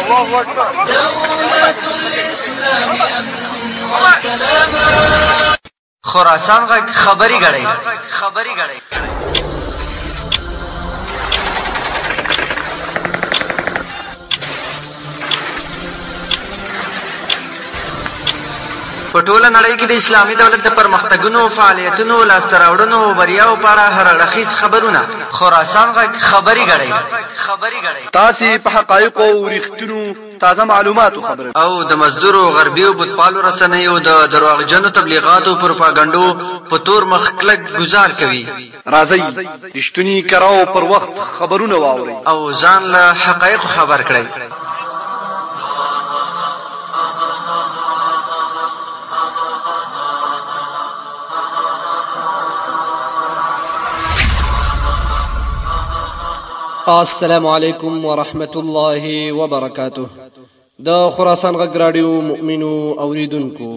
الله اکبر دولت الاسلام امن و سلام خراسان غږ خبري غړي خبري غړي په ټوله نړۍ کې د اسلامي دولت د پرمختګونو فعالیتونو لاسته راوړنو او بریاو په اړه هر اړخیز خبرونه خراسان غږ خبري غړی تاسې په حقایقو او رښتینو تازه معلوماتو خبروي. او د مزدورو، غربي او بتپالو رسنیو د درواغجنو تبلیغاتو او پروپاګنډو په تور مخ کلک ګوزار کوي. راځئ رښتوني، کره او پر وخت خبرونه واورئ. او ځان له حقایقو خبر کړئ. السلام علیکم ورحمت الله وبرکاته د خراسان غږ راډیو مؤمنو اوریدونکو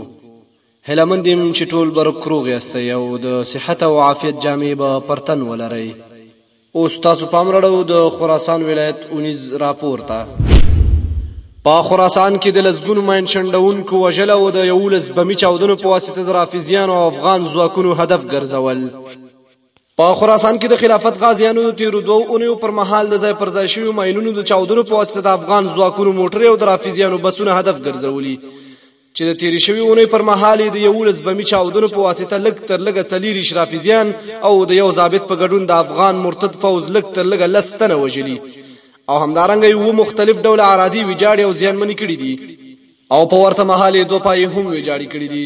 هلمند يم چې ټول بر کروغ یاست یو د صحت او عافیت جامې به پرتن ولرئ اوس تاسو پام راړو د خراسان ولایت 19 راپور ته په خراسان کې د لسګونو ماین شندونکو وژل او د یولس بمی چاودنو په واسطه د رافضیانو او افغان ځواکونو هدف ګرځول په خراسان کې د خلافت غازیانو د تیرو دوو اونیو پر مهال د ځای پر ځای شویو ماینونو د چاودنو په واسطه د افغان ځواکونو موټرې او د رافضیانو بسونه هدف ګرځولي چې د تیرې شوی اونۍ پر مهال د یو لس بمی چاودنو په واسطه لګ تر لګ څلیر اشرافیزیان او د یو ضابط په ګډون د افغان مرتد فوز لګ تر لګ لس تنه وژلي او همدارنګه یو مختلف ډول عرادي ویجاړي او زیانمنې کړې دي او په ورته مهال دوه پای هم ویجاړي کړې دي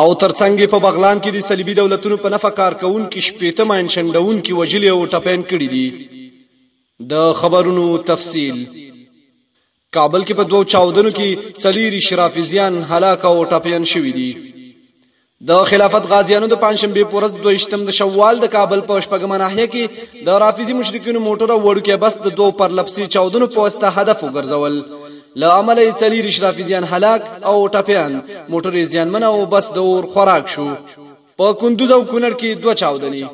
او تر څنګ یې په بغلان کې د صلیبي دولتونو په نفع کار کوونکي شپېته ماین شنډوونکي وژلي او ټپیان کړي دي. د خبرونو تفصیل کابل کې په دوو چاودنو کې څلېرش رافضیان هلاک او ټپیان شوي دي. د خلافت غازیانو د پنځشنبې په ورځ دویشتم د شوال د کابل په شپږمه ناحیه کې د رافضي مشرکینو موټر او وړوکی بس د دوو پرلپسې چاودنو په واسطه هدف وګرځول. له امله یې څلیریش رافضیان هلاک او ټپیان، موټر یې زیانمن او بس د اور خوراک شو. په کندوز او کونړ کې دوه چاودنې.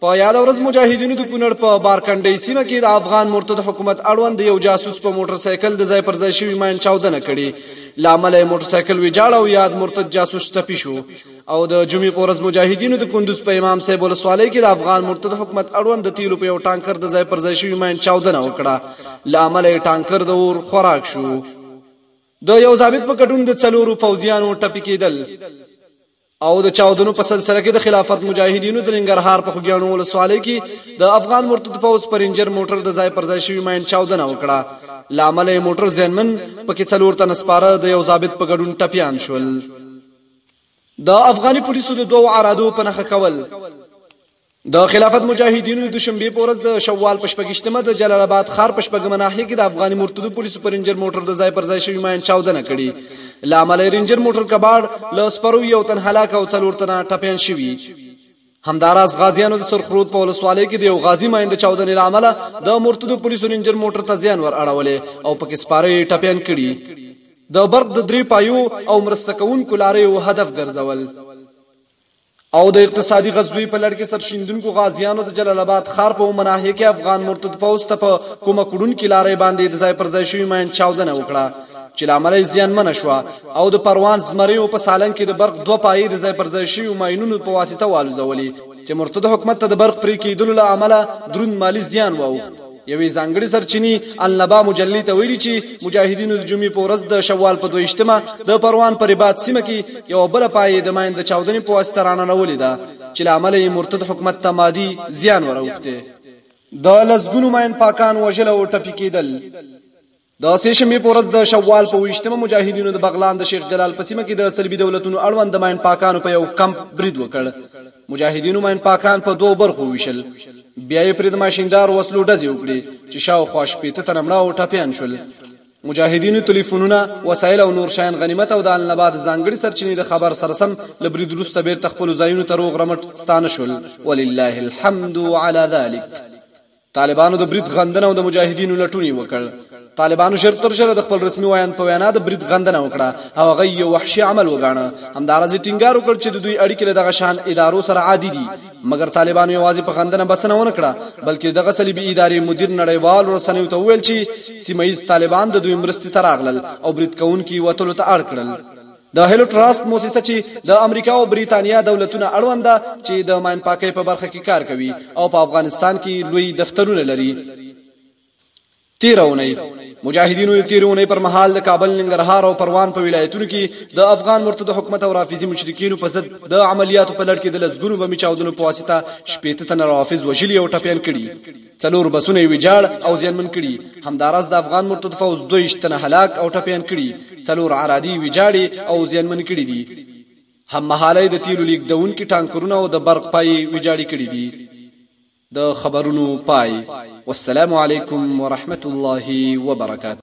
په یاده ورځ مجاهدینو د کونړ په بارکنډۍ سیمه کې د افغان مرتد حکومت اړوند د یو جاسوس په موټر سایکل د ځای پر ځای شوي ماین چاودنه کړې، له امله یې موټر سایکل ویجاړ او یاد مرتد جاسوس ټپي شو. او د جمعې په ورځ مجاهدینو د کندوز په امام صاحب ولسوالۍ کې د افغان مرتد حکومت اړوند د تیلو په یو ټانکر د ځای پر ځای شوي ماین چاودنه وکړه له امله یې ټانکر د اور خوراک شو د یو ضابط په کډون د څلورو پوځیانو ټپي کېدل او د چاودنو په سلسله کې د خلافت مجاهدینو د ننګرهار په خوګیاڼو ولسوالۍ کې د افغان مرتد پوځ پر رنجر موټر د ځای پر ځای شوی ماین چاودنه وکړه لامل یې موټر زینمن پکې څلور تنه سپاره د یو ضابط په ګډون ټپیان شول د افغاني پولیسو د دوو عرادو په نخښه کول د خلافت مجاهدینو د شنبې په ورځ د شوال په شپږشتمه د جلال آباد ښار په شپږمه ناحیه کې د افغاني مرتدو پولیسو پر رنجر موټر د ځای پر ځای شوی ماین چاودنه کړې لامل رنجر موټر کباړ له سپرو یو تن هلاک او څلور تنه ټپیان شوي همداراز غازیانو د سرخرود په ولسوالۍ کې د یو غازی مایند چاودنې لامل د مرتدو پولیسو رینجر موټر ته زیان ور اړولې او پکې سپاره یې ټپیان کړي د برق د درې پایو او مرسته کوونکو لاریو هدف ګرځول او د اقتصادي غزوې په لړ کې سرشیندونکو غازیانو د جلال آباد ښار په مناهیه کې افغان مرتد پوځ ته په کومه کډونکې لارې باندې د ځای پر ځای شوي ماین چاودنه وکړه چې له امله یې زیانمنه شوه او د پروان زمریو په سالنګ کې د برق دوه پایې د ځای پر ځای شویو ماینونو په واسطه والوزولې چې مرتد حکومت ته د برق پرې کېدلو له امله دروند مالي زیان واوښت. یوې ځانګړې سرچینې النبا مجلې ته ویلي چې مجاهدینو د جمعې په ورځ د شوال په دویشتمه د پروان په رباط سیمه کې یوه بله پایې د ماین د چاودنې په واسطه راننولې ده چې له امله یې مرتد حکومت ته مادي زیان وراوښتی د لسګونو ماین پاکان وژل او ټپي کېدل د سې شنبې په ورځ د شوال په ویشتمه مجاهدینو د بغلان د شیخ جلال په سیمه کې د صلیبي دولتونو اړوند د ماین پاکانو په یو کمپ برید وکړ. مجاهدینو ماین پاکان په دوو برخو وویشل. بیا یې پرې د ماشیندار وسلو ډزې وکړې چې شاوخوا شپېته تنه مړه او ټپیان شول. مجاهدینو تلیفونونه، وسایل او نور شیان غنیمت او د النبا د ځانګړې سرچینې د خبر سره سم له برید وروسته بېرته خپلو ځایونو ته روغ رمټ ستانه شول، ولله الحمد علی ذلک. طالبانو د برید غندنه او د مجاهدینو لټون یې وکړ طالبانو شر تر شر د خپل رسمي ویاند په وینا د برید غندنه وکړه او هغه یو وحشي عمل وګاڼه همدارز ټینګار وکړ چې د دوی اړیکې له دغه شان ادارو سره عادي دي مګر طالبانو یوازې په غندنه بسنه ونه کړه بلکې دغه صلیبي ادارې مدیر نړیوال رسنیو ته وویل چې سیمه ییز طالبان د دوی مرستې ته راغلل او برید کوونکي وتلو ته اړ کړل د هیلو ټراست موسسه چې د امریکا او بریتانیا دولتونه اړوند ده چې د ماین پاکۍ په برخه کې کار کوي او په افغانستان کې لوی دفترونه لري تیره اونۍ مجاهدینو د تیرې اونۍ پر مهال د کابل ننګرهار او پروان په ولایتونو کې د افغان مرتد حکومت او رافضي مشرکینو په ضد د عملیاتو په لړ کې د لسګونو بمي چاودنو په واسطه شپېته تنه رافض وژلي او ټپیان کړي څلور بسونه یې ویجاړ او زیانمن کړي، همداراز د افغان مرتد فوځ دویشت تنه هلاک او ټپیان کړي، څلور عرادې یې ویجاړې او زیانمنې کړي دي. هم مهاله یې د تیلو لیږدونکي ټانکرونه او د برق پایې ویجاړې کړي دي. د خبرونو پای. والسلام علیکم ورحمت الله وبرکاته.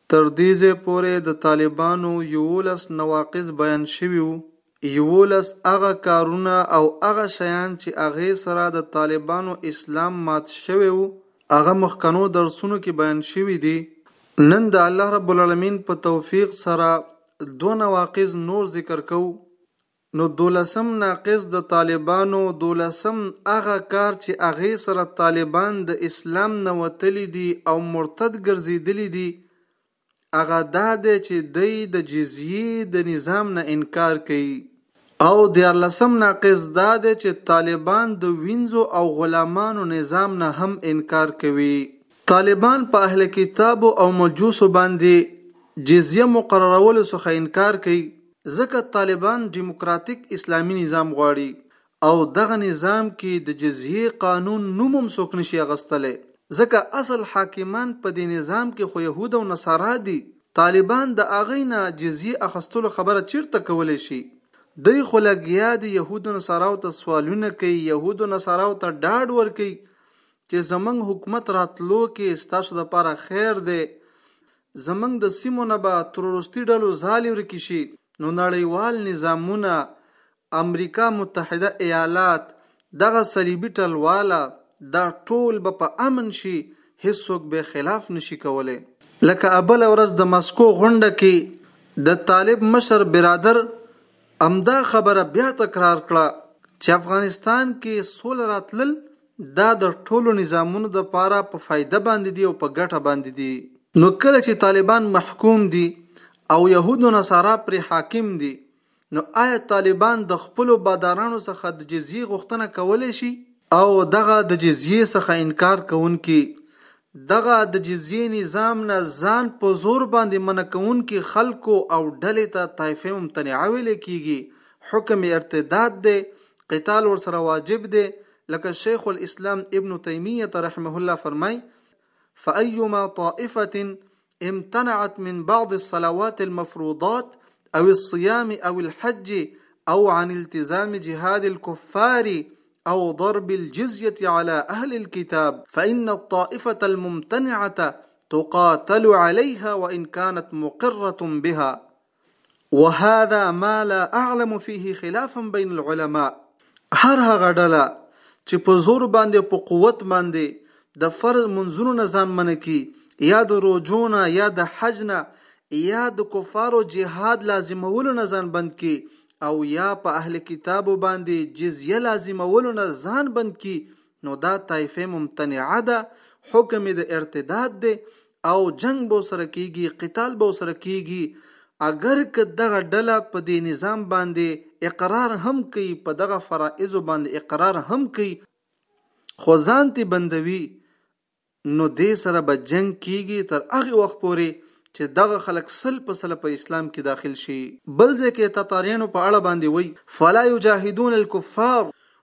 تر دې ځای پورې د طالبانو یوولس نواقص بیان شوي وو، یوولس هغه کارونه او هغه شیان چې هغې سره د طالبانو اسلام مات شوی وو، هغه مخکنو درسونو کې بیان شوي دي. نن د الله رب العلمین په توفیق سره دوه نواقص نور ذکر کوو، نو دولسم ناقص د طالبانو دولسم هغه کار چې هغې سره طالبان د اسلام نه وتلي دي او مرتد ګرځېدلي دي هغه دا دی چې دی د جزیې د نظام نه انکار کوي. او دیارلسم ناقص دا دی چې طالبان د وینځو او غلامانو نظام نه هم انکار کوي. طالبان په اهل کتابو او مجوسو باندې جزیه مقررولو څخه انکار کوي. ځکه طالبان ډیموکراتیک اسلامي نظام غواړي او دغه نظام کې د جزیې قانون نوم هم څوک نشي اغستلی ځکه اصل حاکمان په دې نظام کې خو یهود او نصارا دي طالبان د هغوی نه جزیې اخستلو خبره چیرته کولی شي دوی خو لګیا دي یهودو نصاراو ته سوالونه کوي یهودو نصاراو ته ډاډ ورکوي چې زمونږ حکومت راتلو کې ستاسو لپاره خیر دی زمونږ د سیمو نه به تروروستي ډلو ځالې ورکې شي نو نړیوال نظامونه امریکا متحده ایالات دغه صلیبي ټلواله دا ټول به په امن شي هیڅوک به خلاف نشي کولی. لکه ابله ورځ د مسکو غونډه کې د طالب مشر برادر همدا خبره بیا تکرار کړه چې افغانستان کې سوله راتلل دا د ټولو نظامونو د پاره په فائده باندې دي او په ګټه باندې دي. نو کله چې طالبان محکوم دي او يهود و نصارا پرې حاکم دي نو آيا طالبان د خپلو بادارانو څخه د جزيې غوښتنه کولې شي؟ او دغه د جزيې څخه انکار کوونکي، دغه د جزيې نظام نه ځان په زور باندې منع کوونکي خلکو او ډلې ته طائفه ممتنعه ويلې کيږي، حکم يې ارتداد دی، قتال ورسره واجب دی، لکه شیخ الاسلام ابن تیمیه رحمه الله فرمای فايما طائفه امتنعت من بعض الصلوات المفروضات او الصيام او الحج او عن التزام جهاد الكفار أو ضرب الجزية على أهل الكتاب فإن الطائفة الممتنعة تقاتل عليها وإن كانت مقرة بها وهذا ما لا اعلم فيه خلافا بين العلماء هر هغه ډله چې په زور باندې په قوت باندې د فرض منځونو نه ځان منع کی یا د روجو نه یا د حج نه یا د کفارو جهاد لازمولو نه ځان بند کی او یا په اهل کتابو باندې جزیه لازمولو نه ځان بند کی نو دا طایفه ممتنعه ده حکم د ارتداد دی او جنګ به ورسره کیږي قتال به ورسره کیږي اګر که دغه ډله په دې نظام باندې اقرار هم کوي په دغه فرائضو باندې اقرار هم کوي خو ځان تی بندوي نو دې سره به جنګ کیږي تر هغه وخت پورې چې دغه خلک سل په سل په اسلام کې داخل شي بل ځای کې تاتاریانو په اړه باندې وایي فلا یجاهدون الکفار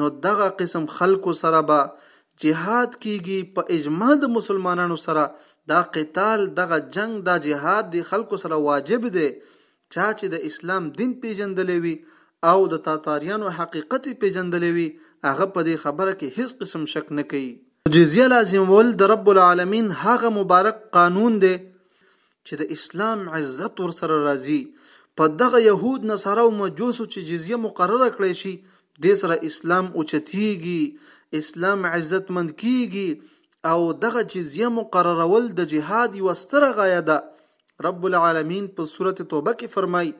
نو دغه قسم خلکو سره به جهاد کیږي په اجماع د مسلمانانو سره دا قتال دغه جنګ دا جهاد دی خلکو سره واجب دی چا چې د اسلام دین پیژندلی وي او د تاتاریانو حقیقت یې پیژندلی وي هغه په دې خبره کې هیڅ قسم شک نه کوي جزیه لازمول د رب العالمین هغه مبارک قانون دی چې د اسلام عزت ورسره راځي په دغه یهود نصارا او مجوسو چې جزیه مقرره کړی شي دې سره اسلام اوچتیږي اسلام عزت مند کیږي او دغه جزیه مقررول د جهاد یو ستره غایه ده رب العالمین په سورت توبه کې فرمای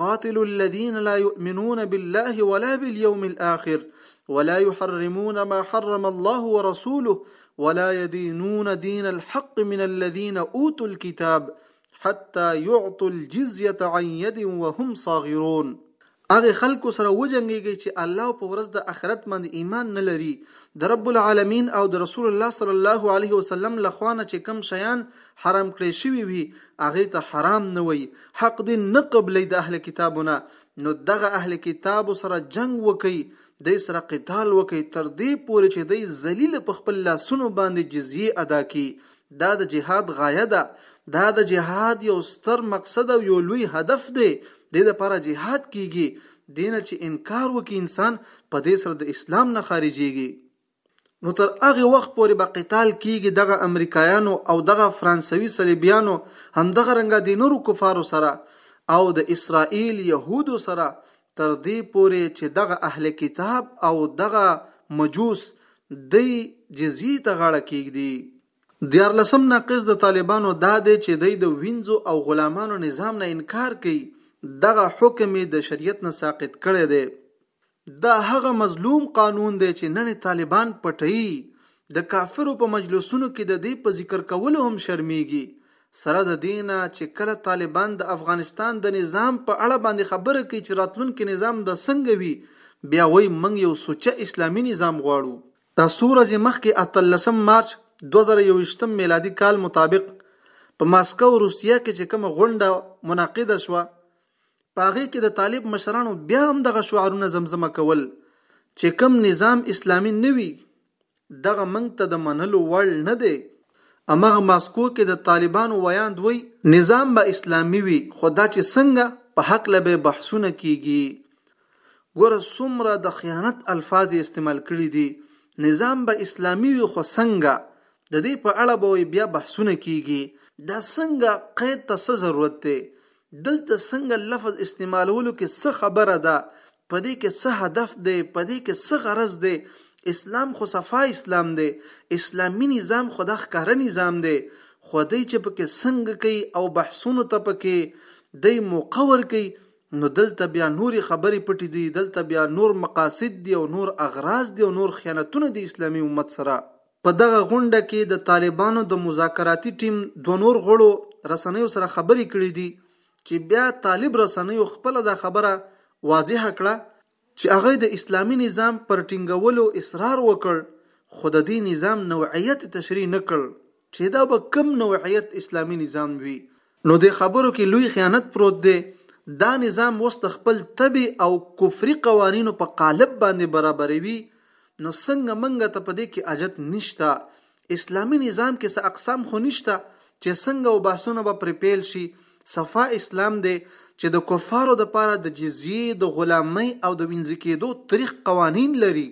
قاتل الذين لا يؤمنون بالله ولا باليوم الآخر ولا يحرمون ما حرم الله ورسوله ولا يدينون دين الحق من الذين اوتوا الكتاب حتى يعطوا الجزيه عن يد وهم صاغرون هغه خلکو سره وجنګيږي چې الله په ورځ د آخرت باندې ایمان نه لري د رب العالمین او د رسول الله صلی الله علیه وسلم لخوا نه چې کم شیان حرام کړی شوی وي هغه ته حرام نه وي حق دې نه قبلې د اهل کتابونه نو دغه اهل کتاب سره جنگ وکي دی سره قتال وکړئ تر دې پورې چې دی ذلیل په خپل لاسونو باندې جزیه ادا کړي دا د جهاد غایه ده دا د جهاد یو ستر مقصد او یو لوی هدف دی د لپاره جهاد کیږي دینه چې انکار وکړي انسان په دې سره د اسلام نه خارجيږي نو تر هغه وخت پورې به قتال کیږي دغه امریکایانو او دغه فرانسوي صلیبیانو همدغه رنګه د نورو کفارو سره او د اسرائیل یهودو سره تر دې پورې چې دغه اهل کتاب او دغه مجوس دی جزیه ته غاړه کیږدي دیارلسم ناقص د طالبانو دا دی چې دی د وینځو او غلامانو نظام نه انکار کوي دغه حکم یې د شریعت نه ساقط کړی دی. دا هغه مظلوم قانون دی چې نن طالبان پټوي د کافرو په مجلسونو کې د دې په ذکر کولو هم شرمیږي سره د دې نه چې کله طالبان د افغانستان د نظام په اړه باندې خبره کوي چې راتلونکي نظام به څنګه وي بیا وایي موږ یو سوچه اسلامي نظام غواړو دا څو ورځې مخکې اتلسم مارچ دوه زره یوویشتم میلادي کال مطابق په ماسکو روسیه کې چې کومه غونډه منعقده شوه په هغې کې د طالب مشرانو بیا هم دغه شعارونه زمزمه کول چې کم نظام اسلامي نه وي دغه منګ ته د منلو وړ نه دی امغه ماسکو کې د طالبانو ویاند وی نظام به اسلامي وي خو دا چې څنګه په حق لبه بحثونه کیږي ګوره څومره د خیانت الفاظ یې استعمال کړي دي، نظام به اسلامي وي خو څنګه؟ د دې په اړه به وایي بیا بحثونه کیږي، دا څنګه قید ته څه ضرورت دی؟ دلته څنګه لفظ استعمالولو کې څه خبره ده؟ په دې کې څه هدف دی؟ په دې کې څه غرض دی؟ اسلام خو صفا اسلام دی، اسلامي نظام خو دا ښکاره نظام دی، خو دی چې پکې څنګه کوي او بحثونو ته پکې دی موقع ورکوي، نو دلته بیا نورې خبرې پټې دي، دلته بیا نور مقاصد دي او نور اغراض دي او نور خیانتونه دي اسلامي امت سره. په دغه غونډه کې د طالبانو د مذاکراتي ټیم دوه نور غړو رسنیو سره خبرې کړې دي چې بیا طالب رسنیو خپله دا خبره واضحه کړه چې هغه د اسلامي نظام پر ټینګولو اصرار وکړ، خو د دې نظام نوعیت یې تشریح نه کړ، چې دا به کوم نوعیت اسلامي نظام وي. نو دې خبرو کې لوی خیانت پروت دی، دا نظام اوس د خپل طبع او کفري قوانینو په قالب باندې برابروي، نو څنګه موږ ته په دې کې حاجت نشته، اسلامي نظام کې څه اقسام خو نشته چې څنګه او بحثونه به پرې پیل شي صفا اسلام دی چې د کفارو د پاره د جزیه د غلامۍ او د وینځ کېدو تاریخ قوانین لري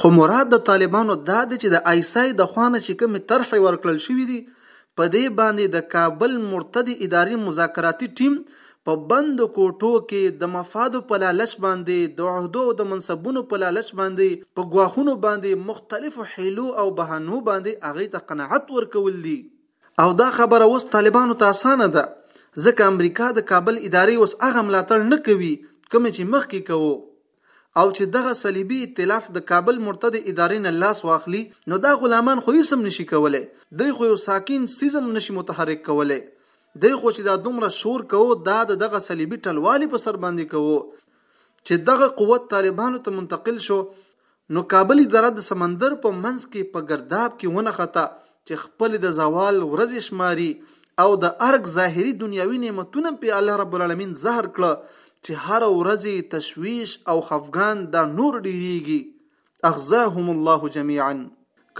خو مراد د طالبانو دا دی چې د آیسای د خوانه چې کومې طرحې ورکړل شوې دي په دې باندې د کابل مرتدې ادارې مذاکراتي ټیم په بندو کوټو کې د مفادو په لالچ باندې، د عهدو او د منصبونو په لالچ باندې، په ګواښونو باندې، مختلفو حیلو او بهانو باندې هغوی ته قناعت ورکول دي. او دا خبره اوس طالبانو ته اسانه ده، ځکه امریکا د کابل ادارې اوس هغه ملاتړ نه کوي کوم چې مخکې کوو. او چې دغه صلیبي ائتلاف د کابل مرتدې ادارې نه لاس واخلي نو دا غلامان خو هیڅ هم نشي کولی دی خو یو ساکین څیز هم نشي متحرک کولی دی خو چې دا دومره شور کوو دا د دغه صلیبي ټلوالې په سر باندې کوو چې دغه قوت طالبانو ته منتقل شو نو کابل اداره د سمندر په منځ کې په ګرداب کې ونښته چې خپلې د زوال ورځې شماري او د ارګ ظاهري دنیاوي نعمتونه پې الله رب العالمین زهر کړه چې هر ورځ تشویش او خفګان دا نور ډیریږي اغزاهم الله جميعا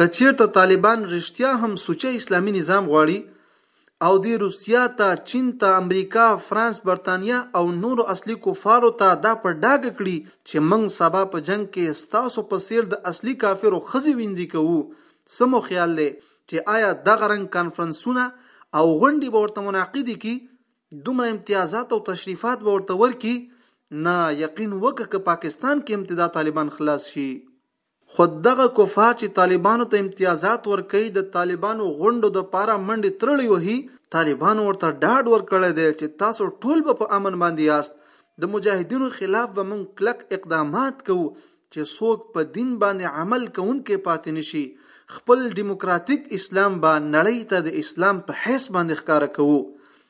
که چیرته طالبان رښتیا هم سوچه اسلامي نظام غواړي او دی روسیه ته، چین ته، امریکا، فرانس، برتانیا او نورو اصلي کفارو ته دا په ډاګه کړي چې موږ سبا په جنګ کې ستاسو په څېر د اصلي کافرو ښځې وینځي کوو. څه مو خیال دی چې آیا دغه رنګ کانفرنسونه او غونډې به ورته منعقدې کړي؟ دومره امتیازات او تشریفات به ورته ورکړي؟ نه، یقین وکړه که پاکستان کې هم ته دا طالبان خلاص شي. خو دغه کفار چې طالبانو ته امتیازات ورکوي د طالبانو غونډو دپاره منډې ترړې وهي، طالبانو ورته ډاډ ورکړی دی چې تاسو ټول به په امن باندې یاست، د مجاهدینو خلاف به موږ کلک اقدامات کوو چې څوک په دین باندې عمل کوونکی پاتې نه شي، خپل ډیموکراتیک اسلام به نړۍ ته د اسلام په حیث باندې ښکاره کوو،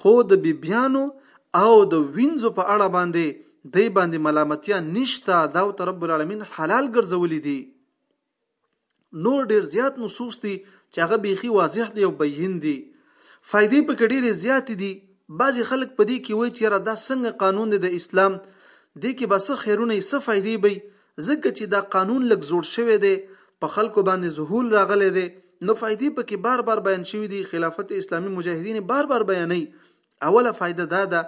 خو د بیبیانو او د وینځو په اړه باندې دی باندې ملامتیا نشته دا ورته رب العالمین حلال ګرځولي دي نور ډیر زیات نصوص دي چې هغه بیخي واضح دي او بیین دي فائدې په کې ډیرې زیاتې دي بعضې خلک په دې کې وایي چې یاره دا څنګه قانون دی د اسلام دې کې به څه خیرونه یې څه فائدې به ځکه چی دا قانون لږ زوړ شوی دی په خلکو باندی ذهول راغلی دی نو فایدی پکی بار بار بیان شوی دی خلافت اسلامی مجاهدین بار بار بیانوی اوله فایده دا ده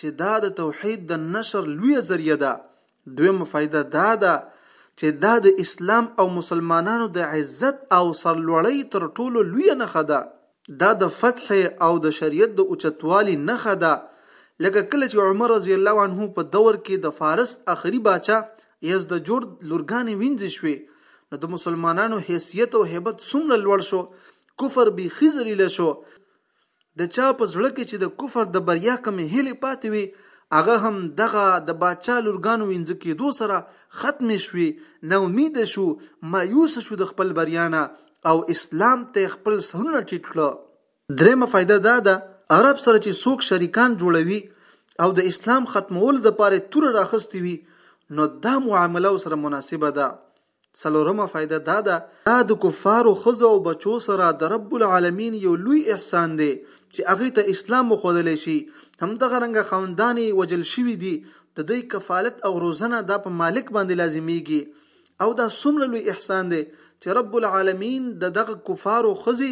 چی دا د توحید د نشر لویه ذریعه ده دویمه فایده دا ده چی دا د اسلام او مسلمانانو د عزت او سرلوړی تر ټولو لویه نښه ده دا د فتح او د شریعت د اوچتوالي نښه ده، لکه کله چې عمر رضی الله عنه په دور کې د فارس اخري باچا یزدجرد لورګانې وینځې شوې، نو د مسلمانانو حیثیت او هیبت څومره لوړ شو، کفر بیخي ذلیل شو، د چا په زړه کې چې د کفر د بریا کومې هیلې پاتې وې، هغه هم دغه د باچا لورګانو وینځه کیدو سره ختمې شوې، نا امیده شو، مایوسه شو د خپل بریا نه، او اسلام ته خپل سرونه ټیټ کړه درېمه فائدہ دا ده عرب سره چې څوک شریکان جوړوي او د اسلام ختمولو لپاره تور راخستي وي نو دا معامله سره مناسبه ده څلورمه فائدہ دا ده دا د کفارو خزو او بچو سره د رب العالمین یو لوی احسان دی چې هغه ته اسلام مخودل شي هم دغه رنګ خوندانې وجل شوی دی د دې کفالت او روزنه دا په مالک باندې لازمیږي او دا څومره لوی احسان دی چې رب العالمین د دغه کفارو ښځې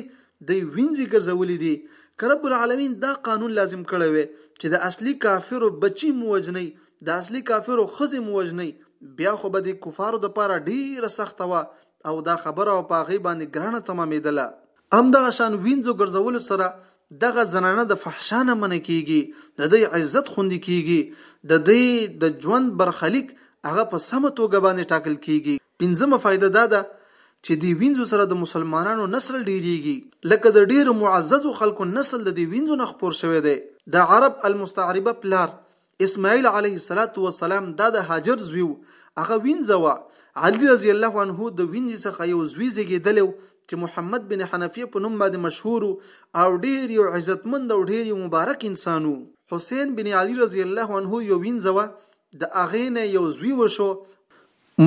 د وینځي ګرځولې دي که رب العالمین دا قانون لازم کړی وي چې د اصلي کافرو بچي مو وژنئ د اصلي کافرو ښځې مو وژنئ بیا خو به د کفارو دپاره ډیره سخته وه او دا خبره او په هغې باندې ګرانه تمامیدله همدغه شان وینځو ګرځولو سره دغه زنانه د فحشا نه منع کیږي، د دی عزت خوندي کیږي، د دی د ژوند برخلیک هغه په سمه توګه باندې ټاکل کیږي. پنځمه فایده دا ده چې دی وینځو سره د مسلمانانو نسل ډیریږي، لکه د ډیرو معززو خلکو نسل د دی وینځو نه خپور شوی دی. د عرب المستعربه پلار اسماعیل علیه الصلاۃ والسلام دا د هاجر زوی و هغه وینځه و علی رضی الله عنه د وینځ څخه یو زوی زیږیدل چې محمد بن حنفیه په نوم باندې مشهور او ډیر یو عزتمند او ډیر یو مبارک انسان و حسین بن علی رضی الله عنه یو وینځه و د اغه نه یو زوی وشو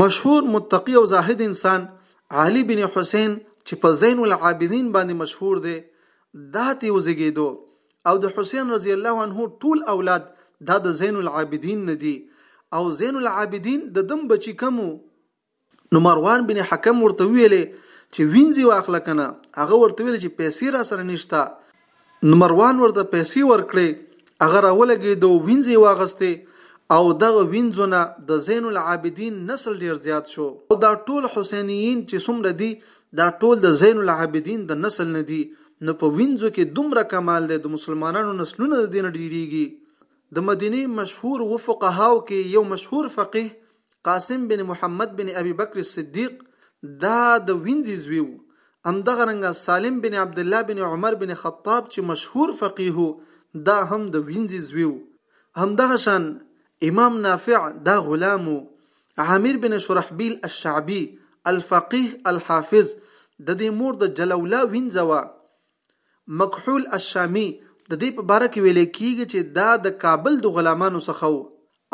مشهور متقی او زاهد انسان علی بن حسین چې په زین العابدین باندې مشهور دی دهتی وزیږیدو او د حسین رضی الله عنه ټول اولاد دا د زین العابدین نه دي او زین العابدین د دم بچی کمو نو مروان بن حکم ورته ویلې چې وینځي واخله کنه هغه ورته ویل چې پیسې را سره نشته نو مروان ورته پیسې ورکړې هغه راولګېدو وینځي واغستې او دغه وینځونه د زین العابدین نسل ډیر زیات شو او دا ټول حسینیین چې څومره دي دا ټول د زين العابدين د نسل نه دي نو په وينځو کې دومره کمال دی د مسلمانانو نسلونه د دې نه ډېرېږي د مدینې مشهور و فقهاو کې یو مشهور فقيه قاسم بن محمد بن ابي بکر صدیق دا د وینځي زوی وو همدغه رنګه سالم بن عبد الله بن عمر بن خطاب چې مشهور فقيه دا هم د وینځي زوی وو همدغه شان امام نافع دا غلام وو عامر بن شرحبیل الشعبی الفقیه الحافظ د دې مور د جلولا وینځه وه مکحول الشامی د دې په باره کې ویل کیږي چې دا د کابل د غلامانو څخه وو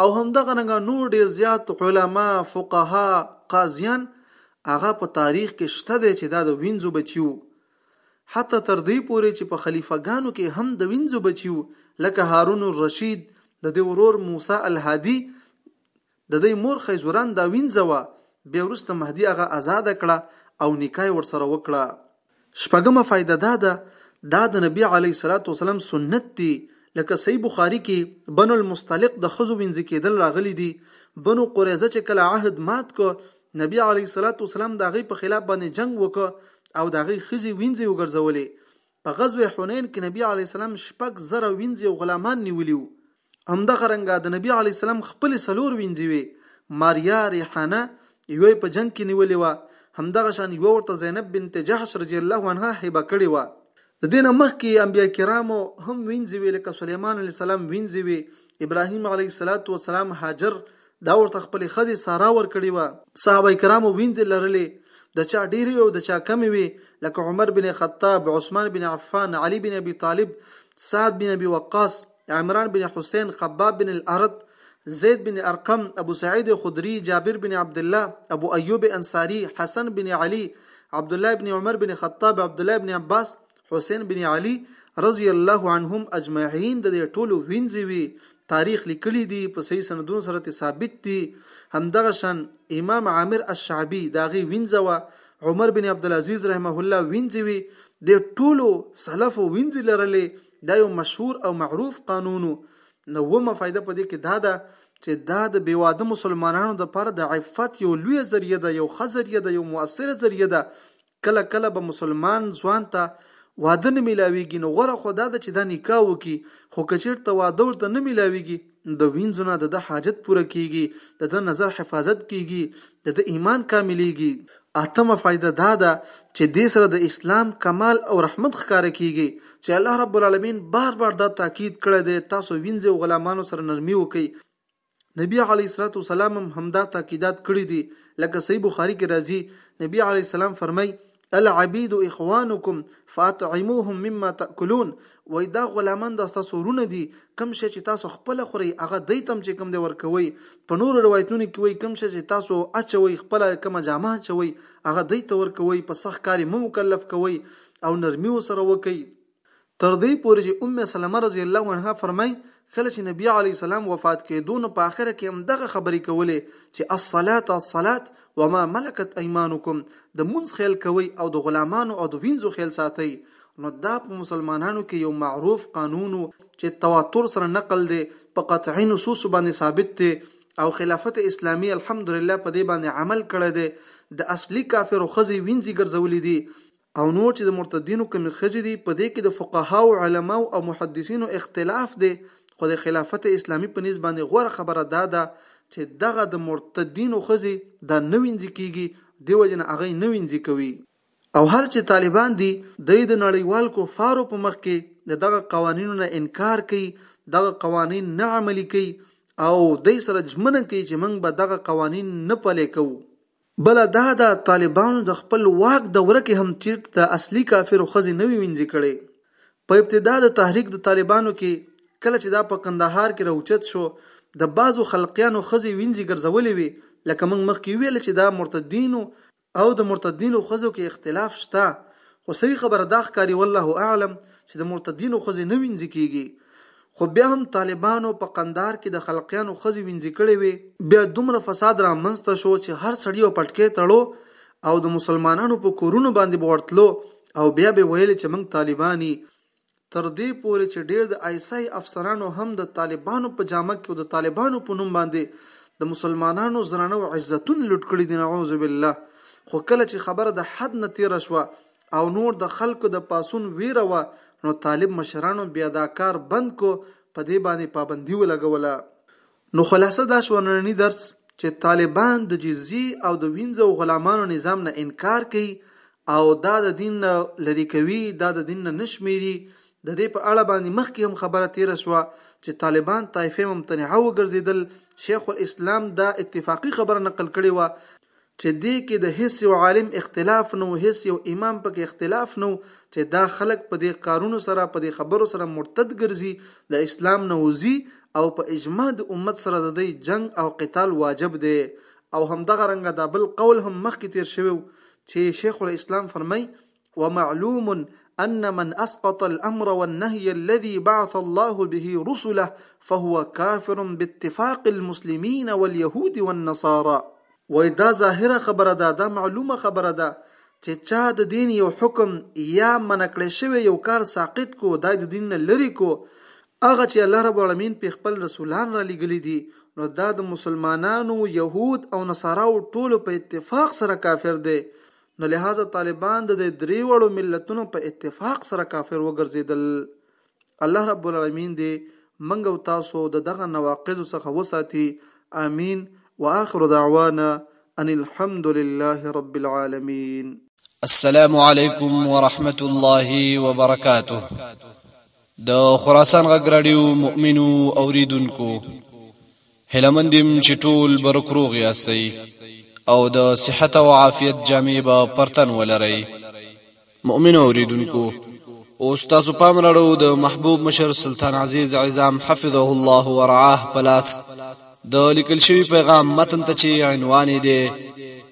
او همدغه رنګه نور ډیر زیات علما فقها قاضیان هغه په تاریخ کې شته دی چې دا د وینځو بچیو حتی تر دې پورې چې په خلیفه ګانو کې هم د وینځو بچیو لکه هارون الرشید د دې ورور موسی الهادي ددی مور خیزوران دا وینځه وه بیا وروسته مهدی هغه ازاده کړه او نکاح یې ورسره وکړه شپږمه فایده دا ده دا د نبی علیه صلات وسلام سنت دی لکه صحیح بخاری کې بنو المستلق د خزو وینځ کېدل راغلي دي بنو قریزه چې کله عهد مات کو نبی علیه صلات وسلام د هغې په خلاف باندې جنگ وکړ او د هغې خزي وینځي وګرځولې په غزوه حنین کې نبی علی السلام شپږ زره وینځي او غلامان نیولي وو همدغه رنګه د نبی علی السلام خپل سلور وینځي وي ماریا ریحانه یوې په جنگ کې نیولې وه همدغه شان یو ورته زینب بنت جحش رضی الله عنها هبه کړې وه د دینه مخکې انبیا کرامو هم وینځي وی لکه سليمان عليه السلام وینځي وی ابراهيم عليه السلام هاجر دا ورته خپلې ښځې سارا ورکړې وه. صحابه کرامو وینځې لرلې، د چا ډېرې وې او د چا کمې وې، لکه عمر بن خطاب، عثمان بن عفان، علي بن ابي طالب، سعد بن ابي وقاص، عمران بن حسین، خباب بن الارت، زید بن ارقم، ابو سعید خدري، جابر بن عبدالله، ابو ایوب انصاري، حسن بن علي، عبدالله بن عمر بن خطاب، عبدالله بن عباس حسین بن علی رضی الله عنهم اجمعین د دې ټولو وینځي وی تاریخ لیکلی دی په صحیح سندونو سره ته ثابت دی همدغه شان امام عامر الشعبی داغي وینځوه عمر بن عبد العزيز رحمه الله وینځي وی د ټولو سلف وینځي لرلې دا یو مشهور او معروف قانونو نو ومه فائدہ پدې کې دا ده چې دا د بیواده مسلمانانو د پر د عفت یو لوی ذریعہ ده یو خزریه ده یو مؤثره ذریعہ ده کله کله به مسلمان ځوان ته واده نه ملاویږي نو غوره خو دا ده چې دا نکاح وکړي خو که چیرته واده ورته نه ملاویږي د وینځو نه د ده حاجت پوره کیږي د ده نظر حفاظت کیږي د ده ایمان کاملیږي اتمه فائده دا ده چې دې سره د اسلام کمال او رحمت ښکاره کیږي چې الله رب العالمین بار بار دا تاکید کړی دی تاسو وینځي او غلامانو سره نرمي وکړئ نبی علیه الصلوة والسلام هم همدا تاکیدات کړي دي لکه صحیح بخاری کې راځي نبی علیه السلام فرمای العبید اخوانکم فاطعموهم مما تاکلون وای دا غلامان د تاسو ورونه دي کم شي چې تاسو خپل خوري هغه دی تم چې کم دی ورکوي په نور روایتونو کې وای کم شي چې تاسو اچوي خپل کم جامه چوي هغه دی ته ورکوي په سخت کاری مو مکلف کوي او نرمي وسره وکي تر دې پورې چې ام سلمه رضی الله عنها فرمای کله چې نبی علی السلام وفات کېدو نو په اخره کې هم دغه خبرې کولې چې الصلات الصلات وما ملکت ايمانکم د مونږ خیال کوي او د غلامانو او د وینځو خیال ساتي نو دا په مسلمانانو کې یو معروف قانون چې تواتر سره نقل دی په قطعي نصوص باندې ثابت دی او خلافت اسلامی الحمدلله په دې باندې عمل کړی دی د اصلي کافرو خزي وینځي ګرځولې دي او نور چې د مرتدینو کومې ښځې دي په دې کې د فقهاو علماو او محدثینو اختلاف دی خو د خلافت اسلامي په نسبت باندې غوره خبره دا ده چې دغه د مرتدینو ښځې دا نه وینځي کیږي دی وجنه هغه نه وینځي کوي او هر چې طالبان دي دوی د نړیوال کفارو په مخ کې د دغه قوانینو نه انکار کوي دغه قوانین نه عملي کوي او دوی سره ژمنه کوي چې موږ به دغه قوانین نه پلي کوو بله دا ده طالبانو د خپل واک دوره کې هم تیت د اصلي کافرو ښځې نه وي وینځې کړې. په ابتدا د تحریک د طالبانو کې کله چې دا په کندهار کې راوچت شو د بعضو خلقیانو ښځې وینځې ګرځولې وې لکه موږ مخکې ویل چې دا مرتدینو او د مرتدینو ښځو کې اختلاف شته خو صحیح خبره دا ښکاري والله اعلم چې د مرتدینو ښځې نه وینځې کیږي خو بیا هم طالبانو په قندهار کې د خلقیانو ښځې وینځې کړې وې، بیا دومره فساد رامنځته شو چې هر سړي به پټکی تړو او د مسلمانانو په کورونو باندې به ورتلو او بیا به ویل چې موږ طالبان یي تر دې پورې چې ډیر د آی سای افسرانو هم د طالبانو په جامه کې او د طالبانو په نوم باندې د مسلمانانو زنانه او عزتون لوټ کړی دی نعوذ بالله خو کله چې خبره د حد نه تیر شوه او نور د خلکو د پاڅون ویره وه نو طالب مشرانو بیا دا کار بند کو په دې باندې پابندي ولګوله نو خلاصه دا شو نننی درس چې طالبان د جزیه او د وینځه او غلامانو نظام نه انکار کوي او دا د دین نه لری کوي دا د دین نه نشمیري د دې په اړه باندې مخکې هم خبره تیره شو چې طالبان طایفه ممتنعه وګرځیدل شیخ الاسلام دا اتفاقی خبره نقل کړې و چې دې کې د هیڅ یو عالم اختلاف نه و هیڅ یو امام پکې اختلاف نه و چې دا خلک په دې کارونو سره په دې خبرو سره مرتد ګرځي د اسلام نه وځي او په اجماع د امت سره د دوی جنګ او قتال واجب دی او همدغه رنګه دا بل قول هم مخکې تیر شوی چې شیخ الاسلام فرمای ومعلوم ان من اسقط الامر والنهي الذي بعث الله به رسله فهو كافر باتفاق المسلمين واليهود والنصارى وای دا ظاهره خبره ده دا معلومه خبره ده چې چا د دین یو حکم یا منع کړی شوی یو کار ساقط کو دا د دین نه لری کو هغه چې الله رب العالمین په خپل رسولان را لګلی دي نو دا د مسلمانانو يهود او نصاراو ټولو په اتفاق سره کافر دی نو لهذا طالبان د دې درې وړو ملتونو په اتفاق سره کافر وګرځیدل الله رب العالمین دې منګ او تاسو د دغه نواقض څخه وساتي امين واخر دعوانا ان الحمد لله رب العالمين السلام عليكم ورحمة الله وبركاته د خراسان غږ راډیو مؤمنو اوریدونکو هلمندیم چې ټول برک روغ یاستئ او د صحت او عافیت جامې به پرتن ولرئ مؤمنو اوریدونکو او تاسو پام راړو د محبوب مشر سلطان عزیز عزام حفظه الله ورعاه پلاس د لیکل شوی پیغام متن ته چې عنوان دی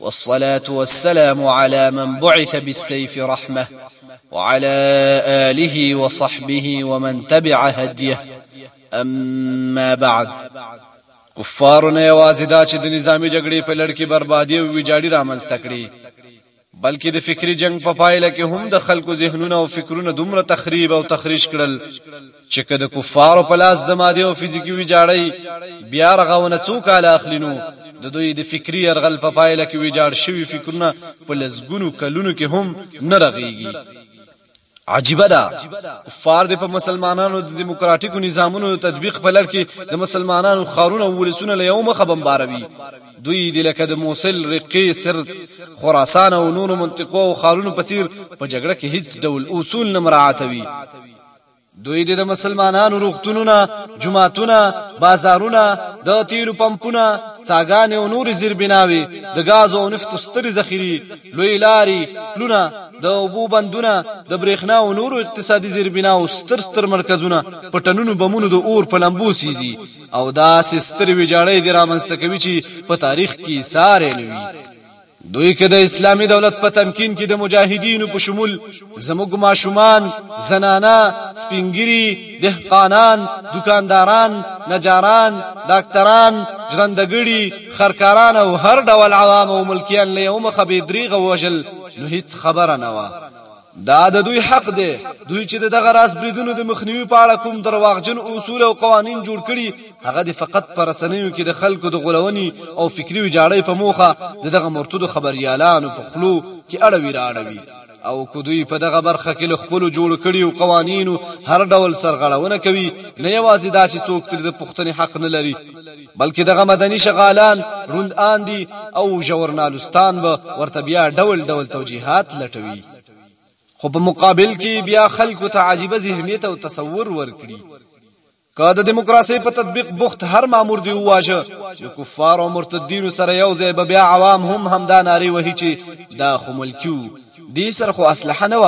والصلاة والسلام على من بعث بالسيف رحمة وعلى آله وصحبه ومن تبع هديه اما بعد کفارو نه یوازې دا چې د نظامی جګړې په لړ کې بربادي او ویجاړي رامنځته کړي بلکې د فکری جنگ په پایله کې هم د خلکو ذهنونه او فکرونه دومره تخریب او تخریش کړل چې که د کفارو په لاس د مادي او فزیکي ویجاړۍ بیا رغونه څو کاله اخلي نو د دوی د فکري یرغل په پایله کې ویجاړ شوي فکرونه په لسګونو کلونو کې هم نه رغیږي عجیبه ده کفار د په مسلمانانو د دیموکراتیکو نظامونو د تطبیق په لړ کې د مسلمانانو خارونه او ولسونه له یو مخه بمباروي دوی د لکه د موصل رقی سر خراسان او نورو منطقو او خارونو په څیر په جګړه کې هیڅ ډول اصول نه مراعاتوي دوی د مسلمانانو روغتونونه، جماعتونه، بازارونه، د تیلو پمپونه، څاګانې او نور زیربناوي، د غاز او نفت ستري ذخیرې، لوی لاري، پلونه، د اوبو بندونه، د برېښنا او نور اقتصادي زیربناو ستر ستر مرکزونه په ټنونو بمونو د اور په لمبو سيزي او داسې ستري ویجاړۍ د رامنځته کوي چې په تاریخ کې سارې نه وي. دوی که د اسلامي دولت په تمکین کې د مجاهدینو په شمول زموږ ماشومان، زنانه، سپینګری، دهقانان، دکانداران، نجاران، ډاکتران، ژرندګړي، خرکاران او هر ډول عوام او ملکیان له یو مخه بې دریغه وژل نو هیڅ خبره نه وه. دا د دوی حق دی دوی چې دغه راز بریدونو د مخنیوي په اړه کوم درواغجن اصول او قوانین جوړ کړي هغه د فقط پر رسنیو کې د خلکو د غولونې او فکری ویجاړۍ په موخه دغه مرتدو خبريالانو په خلو کې اړوي راړوي او کو دوی په دغه برخه کې له خپل جوړ کړي او قوانینو هر ډول سرغړونه کوي نه یوازې دا چې څوک تر د پښتني حق نه لري بلکې دغه مدني شغالان روند آن دي او ژورنالستان به ورته بیا ډول ډول توجیهات لټوي خو په مقابل کې بیا خلکو ته عجیب ذهنیت او تصور ورکړي که د دیموکراسي په تطبیق بوخت هر مامور دی واژه نو کفار او مرتدین سره یو ځای به بیا عوام هم همدا ناری وهي چې دا خو ملکیو دی سر خو اسلحه نه و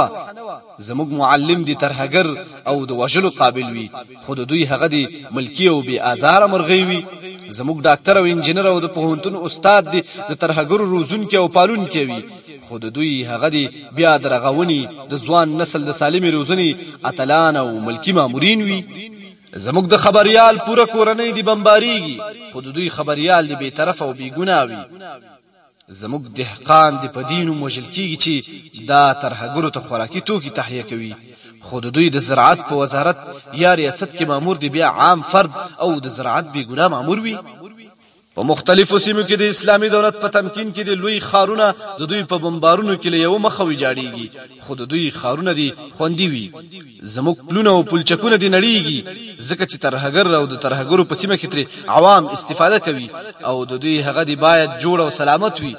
زموږ معلم دي ترهګر او د وژلو قابل وي خو د دوی هغه دي ملکي او بې آزاره مرغۍ وي زموږ ډاکتر او انجنیر او د پوهنتون استاد دي د ترهګرو روزونکي او پالونکي وي خو د دوی هغه دي بیا د رغوني د ځوان نسل د سالمې روزنې اتلان او ملکي مامورین وي زموږ د خبریال پوره کورنۍ دي بمباریږي خو د دوی خبریال دي بې طرف او بې ګناه وي زموږ دهقان دې په دې نوم وژل کېږي چې دا ترهګرو ته خوراکي توکي تهیه کوي، خو د دوی د زراعت په وزارت یا ریاست کې مامور دې بیا عام فرد او د زراعت بې ګناه مامور وي. په مختلفو سیمو کې د اسلامي دولت په تمکین کې دې لوی ښارونه د دوی په بمبارونو کې له یوه مخه ویجاړېږي، خو د دوی ښارونه دې خوندي وي. زموږ پلونه او پلچکونه دې نړېږي، ځکه چې ترهګر او د ترهګرو په سیمه کې ترې عوام استفاده کوي او د دوی هغه دې باید جوړ او سلامت وي.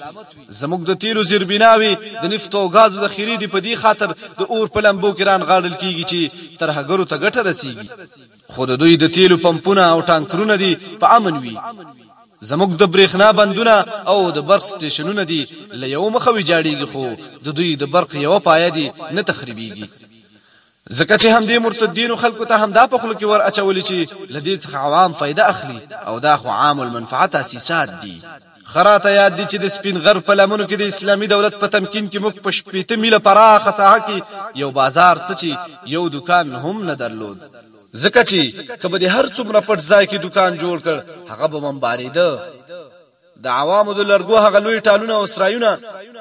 زموږ د تېلو زیربناوې، د نفتو او ګازو ذخیرې دې په دې خاطر د اور په لمبو کې رانغاړل کېږي چې ترهګرو ته ګټه رسېږي، خو د دوی د تېلو پمپونه او ټانکرونه دې په امن وي. زموږ د برېښنا بندونه او د برق سټېشنونه دې له یوه مخه ویجاړېږي، خو د دوی د برق یوه پایه دې نه تخریبېږي. ځکه چي همدې مرتدينو خلکو ته همدا په خوله کي ور اچولي چي له دې څخه عوام فايده اخلي او دا خو عام المنفعه تاسيسات دي. ښه راته ياد دي چي د سپين غر په لمنو کي د اسلامي دولت په تمکين کي موږ په شپېته ميله پراخه ساحه کي يو بازار څه چي يو دوکان هم نه درلود، ځکه چي که به د هر څومره پټ ځای کي دوکان جوړ کړ هغه به بمباريده، د عوامو د لرګو هغه لوی ټالونه او سرایونه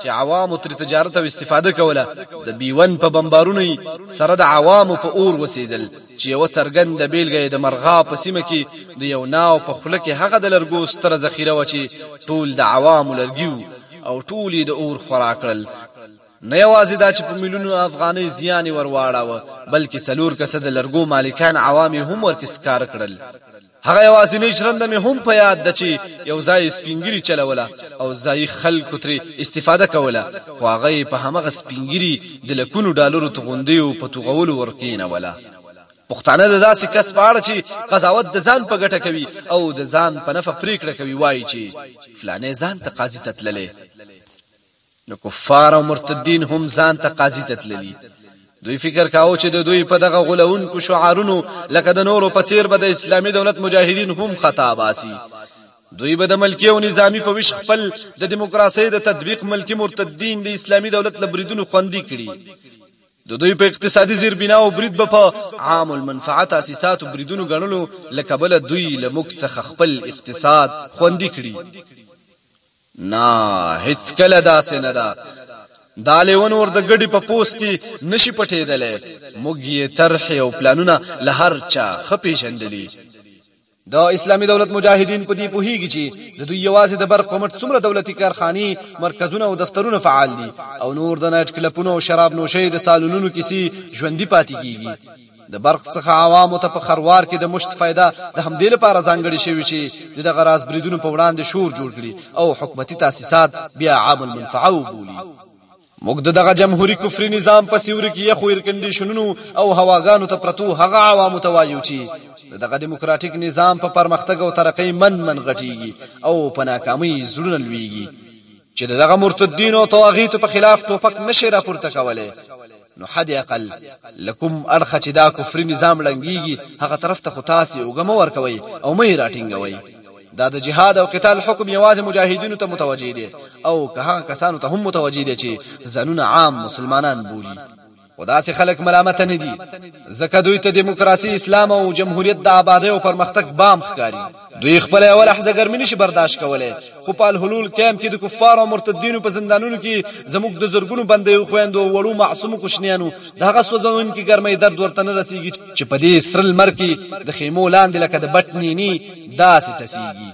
چې عوامو تر تجارت او استفاده کوله د بیون په بمبارونو سره د عوامو په اور وسیدل چې یو څرګند بیلګه د مرغا په سیمه کې د یو ناو په خوله کې هغه د لرګو ستره ذخیره و چې ټول د عوامو لرګیو او ټول د اور خورا کړل نه یوازې دا چې په میلیونو افغانۍ زیان ور واړاوه بلکې څلور کسه د لرګو مالکان عوامي هم ورکې سکار کړل هغه یوازینۍ ژرنده مې هم په یاد ده چې یو ځای یې سپین ږیري چلوله او ځايي خلکو ترې استفاده کوله، خو هغه یې په همغه سپین ږیري د لکونو ډالرو توغندیو په توغولو ورکېنوله. پښتانه د داسې کس په اړه چې قضاوت د ځان په ګټه کوي او د ځان په نفع پرېکړه کوي وايي چې، فلانی ځان ته قاضي ته تللی، نو کفار او مرتدین هم ځان ته قاضي ته تللي. دوی فکر کاوه چې د دوی په دغه غولونکو شعارونو لکه د نورو په څېر به د اسلامي دولت مجاهدین هم خطا باسي. دوی به د ملکي او نظامي په ویش خپل د دیموکراسۍ د تطبیق ملکي مرتدین د اسلامي دولت له بریدونو خوندي کړي. د دوی په اقتصادي زیربناوو برید به په عام المنفعه تاسیساتو بریدونو ګڼلو له کبله دوی له موږ څخه خپل اقتصاد خوندي کړي. نه، هیڅکله داسې نه ده. دا لیوه نور د ګډي په پوست کې نه شي پټیدلی. موږ یې طرحې او پلانونه له هر چا ښه پیژندلي. د اسلامي دولت مجاهدین په دې پوهیږي چې د دوی یوازې د برق په مټ څومره دولتي کارخانې، مرکزونه او دفترونه فعال دي او نور د نایټ کلپونو او شراب نوشۍ د سالونونو کیسې ژوندي پاتې کیږي. د برق څخه عوامو ته په خروار کې د مشت فایده د همدې لپاره ځانګړې شوې چې د دغه راز بریدونو په وړاندې شور جوړ کړي او حکومتي تاسیسات بیا عام المنفعه وبولي. موږ د دغه جمهوري کفري نظام په سیوري کې یخو ایرکنډیشنونو او هواګانو ته پرتو هغه عوامو ته وایو چې د دغه دیموکراتیک نظام په پرمختګ او ترقۍ من من غټیږي او په ناکامۍ زړونه لویږي چې د دغه مرتدینو او طواغیتو په خلاف ټوپک نشي راپورته کولای نو حد اقل لکم اړخه چې دا کفري نظام ړنګیږي هغه طرف ته خو تاسو اوګه مه ورکوي او مه یې راټینګوي دا د جهاد او قتال حکم یوازې مجاهدینو ته متوجه دی او که هغه کسانو ته هم متوجه دی چې ځانونه عام مسلمانان بولي خو داسې خلک ملامت نه دي ځکه دوی ته دیموکراسي اسلام او جمهوریت د آبادۍ او پرمختګ بام ښکاري دوی خپل اول احزه ګرمي نشي برداشت کولای خو په الحلول کیمپ کې د کفار او مرتدینو په زندانونو کې زموږ د زرګونو بندیو خويندو او وړو معصومو کوچنیانو د هغه سوځونکي ګرمۍ درد ورته نه رسیږي چې په دې سره لمر کې د خیمو لاندې لکه د بټ نینی داسې ټسیږي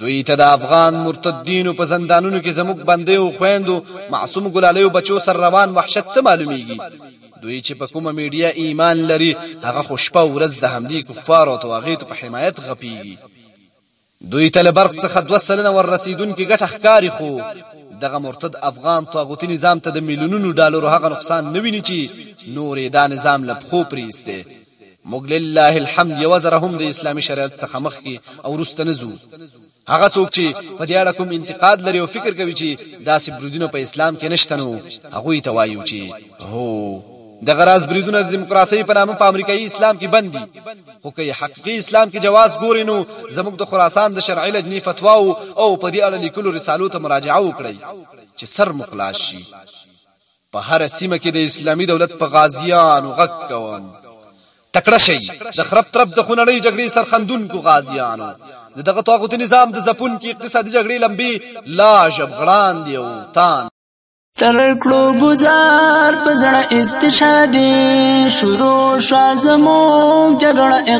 دوی ته د افغان مرتدینو په زندانونو کې زموږ بندې او خويندو معصوم ګلالیو بچو سر روان وحشت څه معلومیږي دوی چې په کومه میډیا ایمان لري هغه خو شپه ورځ د همدې کفار او تواغیت په حمایت غپیږي دوی ته برق څخه دوه سلنه ور رسیدونکي ګټه ښکاری خو دغه مرتد افغان طاغوتی نظام ته د میلیونونو ډالرو هغه نقصان نه ویني چې نورې دا نظام لپخو پریسته موږ لله الحمد یوه ذره هم د اسلامي شریعت څخه مخکې او وروسته نه ځو. هغه څوک چې په دې اړه کوم انتقاد لري او فکر کوي چې داسې بریدونه په اسلام کې نشته نو هغوی ته وایو چې هو دغه راز بریدونه د دیموکراسۍ په نامه په امریکایي اسلام کې بند دي خو که حقیقي اسلام کې جواز ګوري نو زموږ د خراسان د شرعي لجنې فتواو او په دې اړه لیکلو رسالو ته مراجعه وکړئ چې سر مقلاش شي په هره سیمه کې د اسلامي دولت په غازیانو غږ کوم تکړه شئ د خرپ ترپ د خونړۍ جګړې سرخندونکو غازیانو د دغه طاغوتي نظام د ځپونکي اقتصادي جګړې لمبې لا ژبغړاندې او تان تر کړو گزار په زړه استشهادي شروع شو زموږ جګړه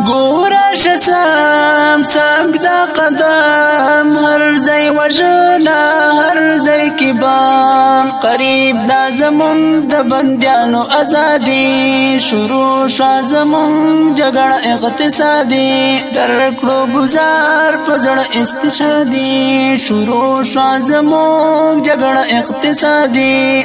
ګورا شسام سنگ دا قدم هر زی وجنا هر زی کی بام قریب دا زمون د بندیانو ازادي شروع شو زمون جګړه اقتصادي در کړو گزار پزړ استشادي شروع شو زمون جګړه اقتصادي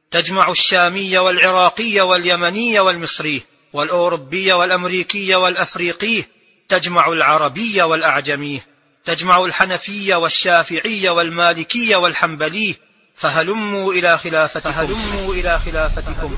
تجمع الشامي والعراقي واليمني والمصري والأوروبي والأمريكي والأفريقي تجمع العربي والأعجمي تجمع الحنفي والشافعي والمالكي والحنبلي فهلموا إلى خلافتكم فهلموا إلى خلافتكم